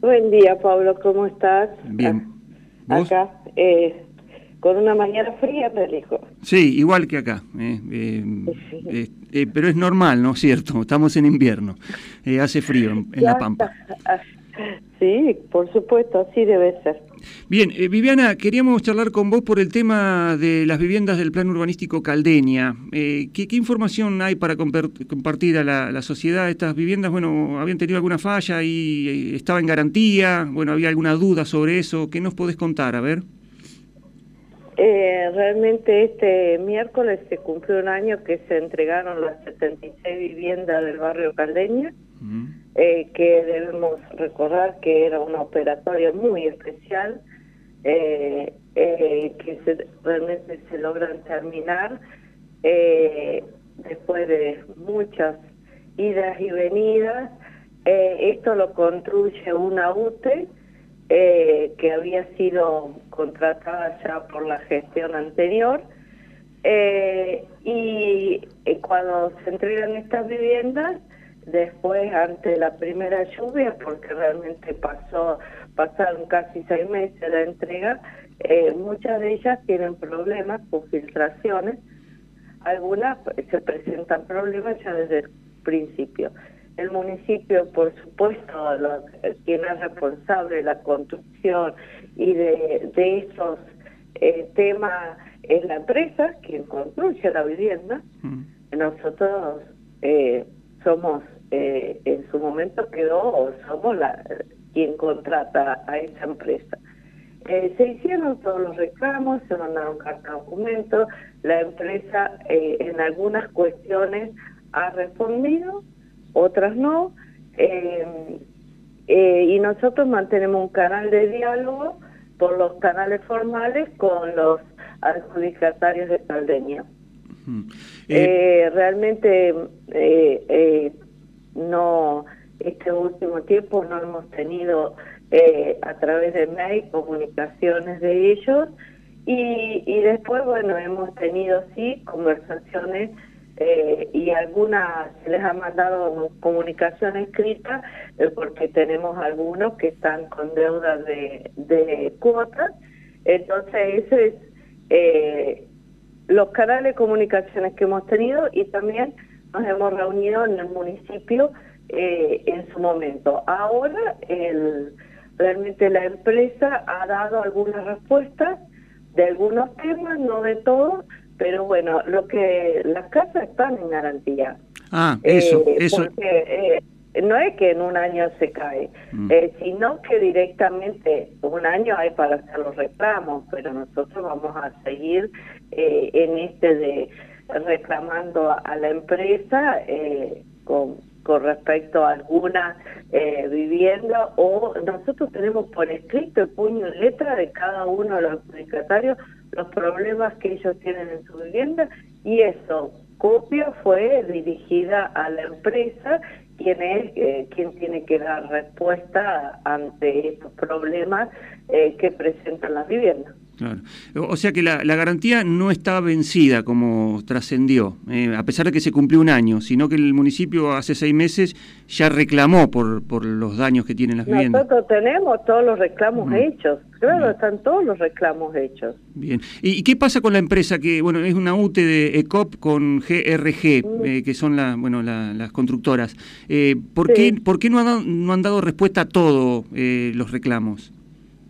Buen día, Pablo, ¿cómo estás? Bien. ¿Vos? Acá, eh, con una mañana fría, me dijo. Sí, igual que acá. Eh, eh, eh, pero es normal, ¿no es cierto? Estamos en invierno. hace frío en, La Pampa. Sí, por supuesto, así debe ser. Bien, eh, Viviana, queríamos charlar con vos por el tema de las viviendas del plan urbanístico Caldeña. Eh, ¿qué, información hay para compartir a la, sociedad? Estas viviendas, bueno, habían tenido alguna falla y eh, estaba en garantía, bueno, había alguna duda sobre eso. ¿Qué nos podés contar? A ver. realmente este miércoles se cumplió un año que se entregaron las 76 viviendas del barrio Caldeña. Eh, que debemos recordar que era una operatoria muy especial, eh, eh, que realmente se logran terminar después de muchas idas y venidas. esto lo construye una UTE que había sido contratada ya por la gestión anterior. y cuando se entregan estas viviendas, después ante la primera lluvia, porque realmente pasó pasaron casi seis meses de la entrega, eh, muchas de ellas tienen problemas con filtraciones, algunas se presentan problemas ya desde el principio. El municipio, por supuesto, quien es responsable de la construcción y de, de esos eh, temas es la empresa, quien construye la vivienda. Mm. Nosotros eh, somos eh, en su momento quedó, somos la, quien contrata a esa empresa. Eh, se hicieron todos los reclamos, se mandaron carta documento, la empresa eh, en algunas cuestiones ha respondido, otras no, y nosotros mantenemos un canal de diálogo por los canales formales con los adjudicatarios de Caldeña. realmente no este último tiempo no hemos tenido eh, a través de mail comunicaciones de ellos. Y, y después bueno hemos tenido sí conversaciones eh, y algunas se les ha mandado comunicación escrita eh, porque tenemos algunos que están con deuda de, de cuotas. Entonces ese es los canales de comunicaciones que hemos tenido y también nos hemos reunido en el municipio eh, en su momento. Ahora el, realmente la empresa ha dado algunas respuestas de algunos temas, no de todos, pero bueno, lo que las casas están en garantía. Ah, eso, eh, eso. Porque, eh, no es que en un año se cae, mm. sino que directamente un año hay para hacer los reclamos, pero nosotros vamos a seguir en este de reclamando a, la empresa eh, con, respecto a alguna eh, vivienda o nosotros tenemos por escrito el puño y letra de cada uno de los adjudicatarios los problemas que ellos tienen en su vivienda y eso copia fue dirigida a la empresa quien es eh, quien tiene que dar respuesta ante estos problemas que presentan las viviendas. Claro. O sea que la, garantía no está vencida como trascendió, eh, a pesar de que se cumplió un año, sino que el municipio hace seis meses ya reclamó por, por los daños que tienen las viviendas. Nosotros tenemos todos los reclamos hechos, claro, están todos los reclamos hechos. Bien. ¿Y, qué pasa con la empresa que, bueno, es una UTE de ECOP con GRG, eh, que son la, bueno, las constructoras? Eh, ¿por, qué, ¿Por qué no han, no han dado respuesta a todos los reclamos?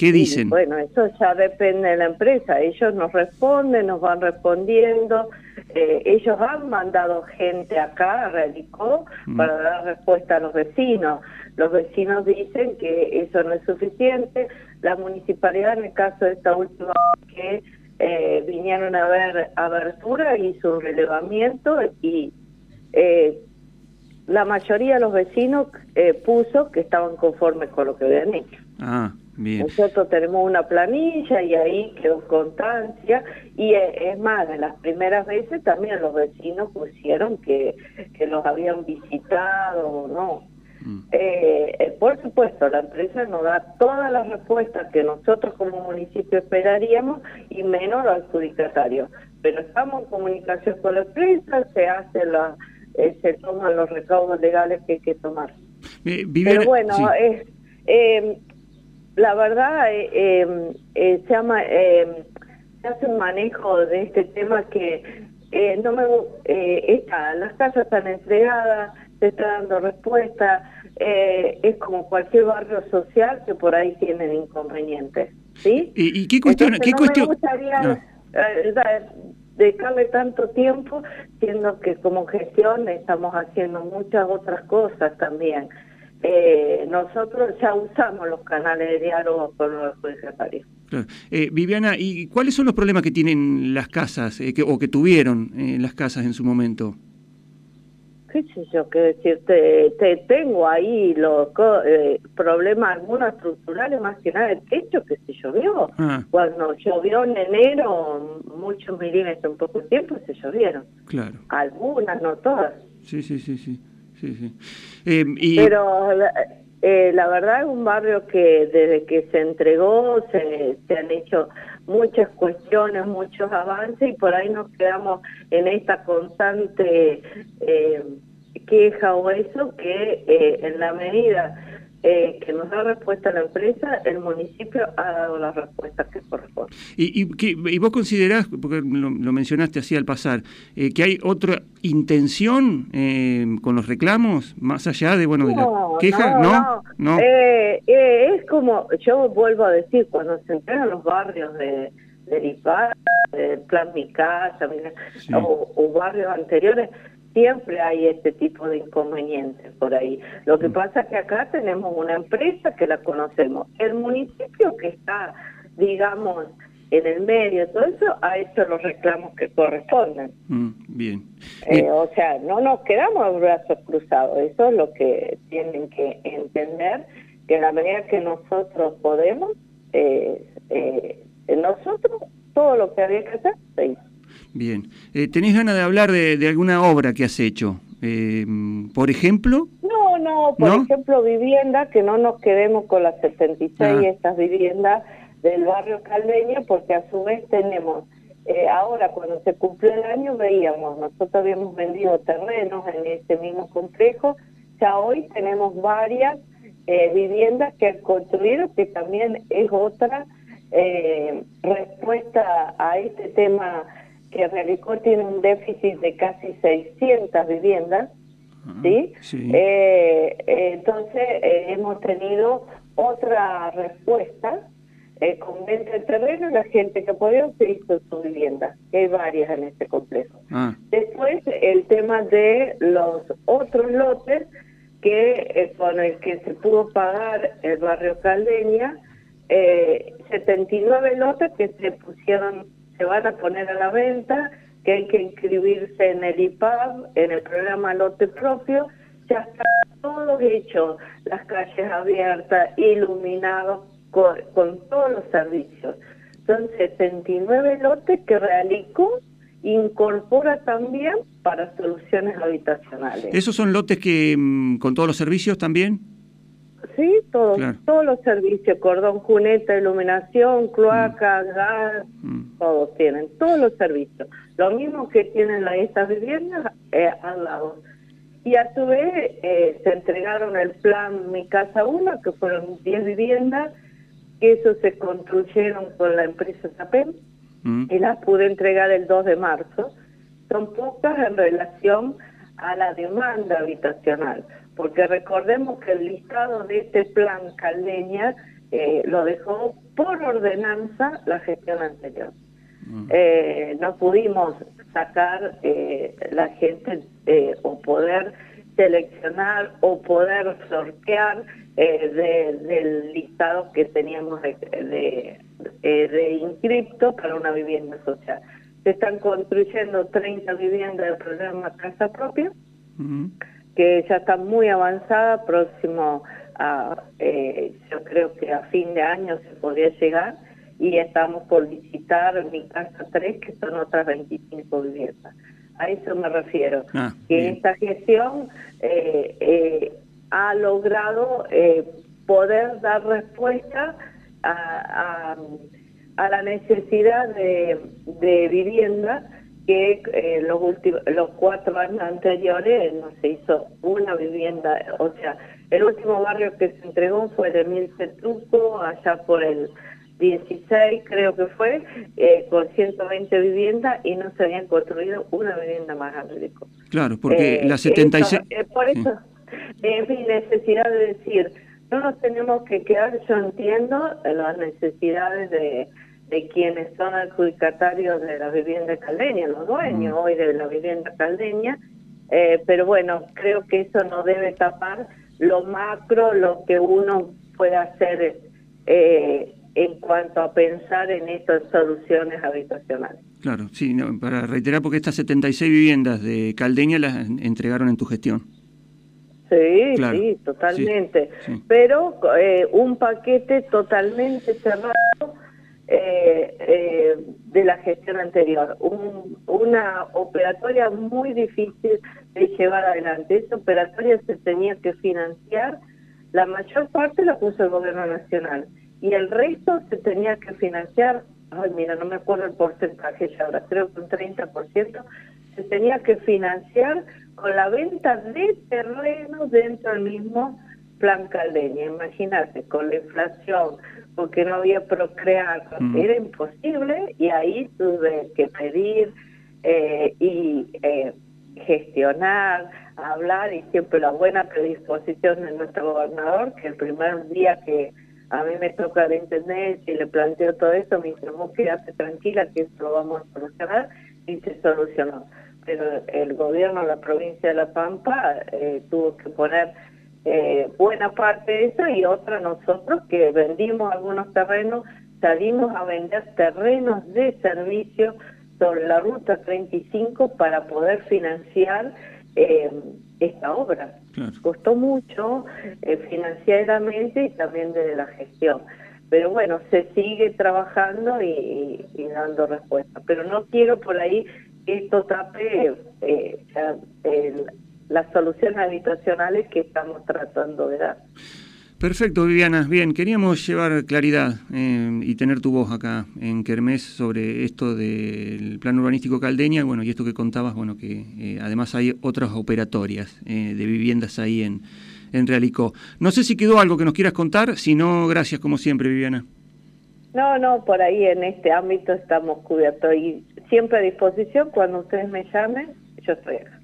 ¿Qué dicen? bueno, eso ya depende de la empresa. Ellos nos responden, nos van respondiendo. Eh, ellos han mandado gente acá a Radicó mm. para dar respuesta a los vecinos. Los vecinos dicen que eso no es suficiente. La municipalidad, en el caso de esta última que eh, vinieron a ver abertura, hizo un relevamiento y eh, la mayoría de los vecinos puso que estaban conformes con lo que habían hecho. Ah. Nosotros tenemos una planilla y ahí quedó constancia y es más, de las primeras veces también los vecinos pusieron que, que los habían visitado o no. Mm. Eh, eh, por supuesto, la empresa nos da todas las respuestas que nosotros como municipio esperaríamos y menos los adjudicatarios. Pero estamos en comunicación con la empresa, se hace la, eh, se toman los recaudos legales que hay que tomar. Pero bueno, es eh, la verdad, eh, eh, se, llama, se hace un manejo de este tema que no me está, las casas están entregadas, se está dando respuesta, es como cualquier barrio social que por ahí tienen inconvenientes. ¿sí? ¿Y, qué cuestión? ¿qué cuestión? Me gustaría dejarle tanto tiempo, siendo que como gestión estamos haciendo muchas otras cosas también. Eh, nosotros ya usamos los canales de diálogo con los secretarios. Eh, Viviana, ¿y cuáles son los problemas que tienen las casas eh, que, o que tuvieron eh, las casas en su momento? qué sé yo qué decirte, te, tengo ahí los eh, problemas, algunos estructurales, más que nada el techo que se llovió. Ah. Cuando llovió en enero, muchos milímetros en poco tiempo se llovieron. Claro. Algunas, no todas. Sí, sí, sí, sí. Eh, Pero eh, la verdad es un barrio que desde que se entregó se, se han hecho muchas cuestiones, muchos avances y por ahí nos quedamos en esta constante eh, queja o eso que eh, en la medida eh, que nos da respuesta la empresa, el municipio ha dado las respuestas que corresponden. ¿Y, y, vos considerás, porque lo, mencionaste así al pasar, que hay otra intención con los reclamos, más allá de, bueno, de la queja? No, no. es como, yo vuelvo a decir, cuando se entregan los barrios de del IPA, del Plan Mi Casa, o, barrios anteriores, siempre hay este tipo de inconvenientes por ahí. Lo que mm. pasa es que acá tenemos una empresa que la conocemos. El municipio que está, digamos, en el medio, todo eso, ha hecho los reclamos que corresponden. Mm, bien. Eh, o sea, no nos quedamos brazos cruzados. Eso es lo que tienen que entender, que en la medida que nosotros podemos, eh, eh, nosotros todo lo que había que hacer se hizo. Bien. Eh, ¿Tenés ganas de hablar de, alguna obra que has hecho? Eh, por ejemplo. No, no, por ejemplo, vivienda, que no nos quedemos con las 76 ah. estas viviendas del barrio Caldeña, porque a su vez tenemos, eh, ahora cuando se cumplió el año veíamos, nosotros habíamos vendido terrenos en este mismo complejo, ya hoy tenemos varias eh, viviendas que han construido, que también es otra eh, respuesta a este tema que Relicó tiene un déficit de casi 600 viviendas, ah, ¿sí? Eh, entonces eh, hemos tenido otra respuesta eh, con venta de terreno la gente que podía se hizo su vivienda, que hay varias en este complejo. Ah. Después el tema de los otros lotes que con el que se pudo pagar el barrio Caldeña, eh, 79 lotes que se pusieron, se van a poner a la venta, que hay que inscribirse en el IPAB, en el programa lote propio, ya está todo hecho, las calles abiertas, iluminados, con, todos los servicios. Son 79 lotes que Realico incorpora también para soluciones habitacionales. ¿Esos son lotes que mm, con todos los servicios también? Sí, todos, todos los servicios, cordón, cuneta, iluminación, cloaca, mm. gas, mm. todos tienen, todos los servicios. Lo mismo que tienen estas viviendas eh, al lado. Y a su vez eh, se entregaron el plan Mi Casa 1, que fueron 10 viviendas, que eso se construyeron con la empresa SAPEM, mm. y las pude entregar el 2 de marzo. Son pocas en relación a la demanda habitacional porque recordemos que el listado de este plan Caldeña eh, lo dejó por ordenanza la gestión anterior. Mm. Eh, no pudimos sacar eh, la gente o poder seleccionar o poder sortear del listado que teníamos de, de, inscripto para una vivienda social. Se están construyendo 30 viviendas del programa Casa Propia. Mm que ya está muy avanzada, próximo a, eh, yo creo que a fin de año se podría llegar, y estamos por visitar mi casa 3, que son otras 25 viviendas. A eso me refiero, ah, que esta gestión eh, eh, ha logrado poder dar respuesta a, a, la necesidad de, de vivienda que eh, los últimos los cuatro años anteriores no se hizo una vivienda, o sea, El último barrio que se entregó fue de Milcetruco, allá por el 16 creo que fue, eh, con 120 viviendas y no se habían construido una vivienda más Rico. Claro, porque la 76... Eh, por eso, es mi necesidad de decir, no nos tenemos que quedar, yo entiendo las necesidades de, de quienes son adjudicatarios de la vivienda caldeña, los dueños hoy de la vivienda caldeña, eh, pero bueno, creo que eso no debe tapar lo macro, lo que uno puede hacer eh, en cuanto a pensar en estas soluciones habitacionales. Claro, sí, para reiterar, porque estas 76 viviendas de Caldeña las entregaron en tu gestión. Sí, sí, totalmente. Pero eh, un paquete totalmente cerrado eh, eh, de la gestión anterior. una operatoria muy difícil de llevar adelante. Esa operatoria se tenía que financiar, la mayor parte la puso el gobierno nacional y el resto se tenía que financiar, ay mira, no me acuerdo el porcentaje ya ahora, creo que un 30%, se tenía que financiar con la venta de terrenos dentro del mismo plan Caldeña. Imagínate, con la inflación, porque no había procrear, era imposible y ahí tuve que pedir eh, y eh, gestionar, hablar y siempre la buena predisposición de nuestro gobernador, que el primer día que a mí me toca de entender y le planteo todo eso, me dice, vos quedate tranquila que esto lo vamos a solucionar y se solucionó. Pero el gobierno de la provincia de La Pampa eh, tuvo que poner eh, buena parte de eso y otra nosotros que vendimos algunos terrenos, salimos a vender terrenos de servicio sobre la ruta 35 para poder financiar eh, esta obra. Costó mucho eh, financieramente y también desde la gestión. Pero bueno, se sigue trabajando y, dando respuesta. Pero no quiero por ahí que esto tape eh, las soluciones habitacionales que estamos tratando de dar. Perfecto, Viviana. Bien, queríamos llevar claridad eh, y tener tu voz acá en Kermés sobre esto del plan urbanístico Caldeña, bueno, y esto que contabas, bueno, que eh, además hay otras operatorias eh, de viviendas ahí en, en Realicó. No sé si quedó algo que nos quieras contar, si no, gracias como siempre, Viviana. No, no, por ahí en este ámbito estamos cubiertos y siempre a disposición cuando ustedes me llamen, yo estoy acá.